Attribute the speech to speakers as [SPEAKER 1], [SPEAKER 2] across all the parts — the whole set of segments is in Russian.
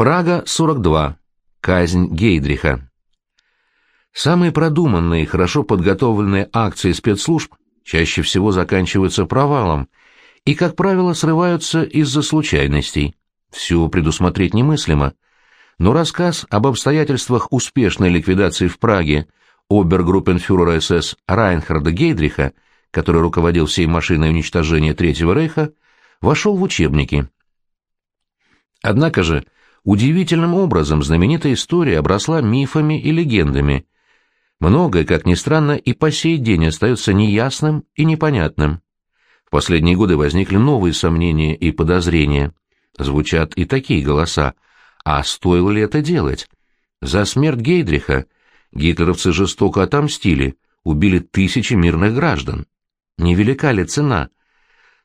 [SPEAKER 1] Прага, 42. Казнь Гейдриха. Самые продуманные и хорошо подготовленные акции спецслужб чаще всего заканчиваются провалом и, как правило, срываются из-за случайностей. Все предусмотреть немыслимо. Но рассказ об обстоятельствах успешной ликвидации в Праге обергруппенфюрера СС Райнхарда Гейдриха, который руководил всей машиной уничтожения Третьего Рейха, вошел в учебники. Однако же, удивительным образом знаменитая история обросла мифами и легендами. Многое, как ни странно, и по сей день остается неясным и непонятным. В последние годы возникли новые сомнения и подозрения. Звучат и такие голоса. А стоило ли это делать? За смерть Гейдриха гитлеровцы жестоко отомстили, убили тысячи мирных граждан. Невелика ли цена?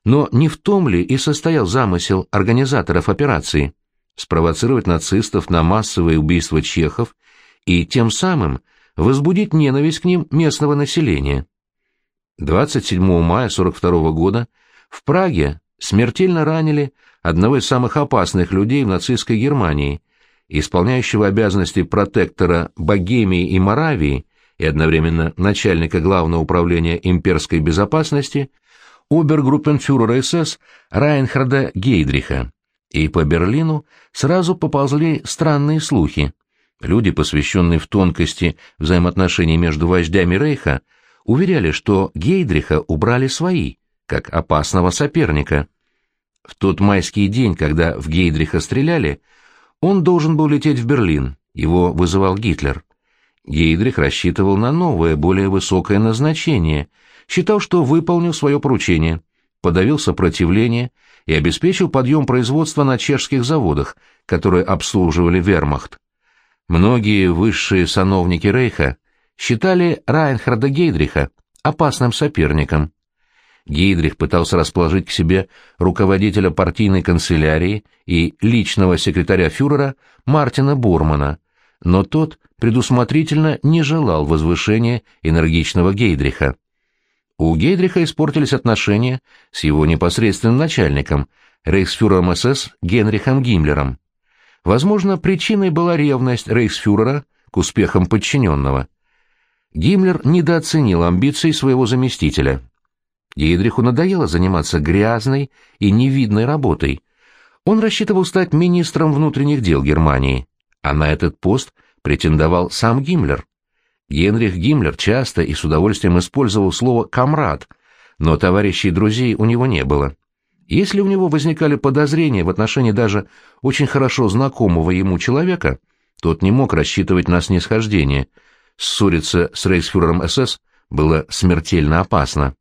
[SPEAKER 1] Но не в том ли и состоял замысел организаторов операции? Спровоцировать нацистов на массовые убийства чехов и тем самым возбудить ненависть к ним местного населения. 27 мая 42 года в Праге смертельно ранили одного из самых опасных людей в нацистской Германии, исполняющего обязанности протектора Богемии и Моравии и одновременно начальника Главного управления имперской безопасности, обергруппенфюрера СС Райнхарда Гейдриха. И по Берлину сразу поползли странные слухи. Люди, посвященные в тонкости взаимоотношений между вождями Рейха, уверяли, что Гейдриха убрали свои, как опасного соперника. В тот майский день, когда в Гейдриха стреляли, он должен был лететь в Берлин, его вызывал Гитлер. Гейдрих рассчитывал на новое, более высокое назначение, считал, что выполнил свое поручение, подавил сопротивление и обеспечил подъем производства на чешских заводах, которые обслуживали вермахт. Многие высшие сановники Рейха считали Райнхарда Гейдриха опасным соперником. Гейдрих пытался расположить к себе руководителя партийной канцелярии и личного секретаря фюрера Мартина Бурмана, но тот предусмотрительно не желал возвышения энергичного Гейдриха. У Гейдриха испортились отношения с его непосредственным начальником, рейхсфюрером СС Генрихом Гиммлером. Возможно, причиной была ревность рейхсфюрера к успехам подчиненного. Гиммлер недооценил амбиции своего заместителя – Гейдриху надоело заниматься грязной и невидной работой. Он рассчитывал стать министром внутренних дел Германии, а на этот пост претендовал сам Гиммлер. Генрих Гиммлер часто и с удовольствием использовал слово «комрад», но товарищей и друзей у него не было. Если у него возникали подозрения в отношении даже очень хорошо знакомого ему человека, тот не мог рассчитывать на снисхождение. Ссориться с рейхсфюрером СС было смертельно опасно.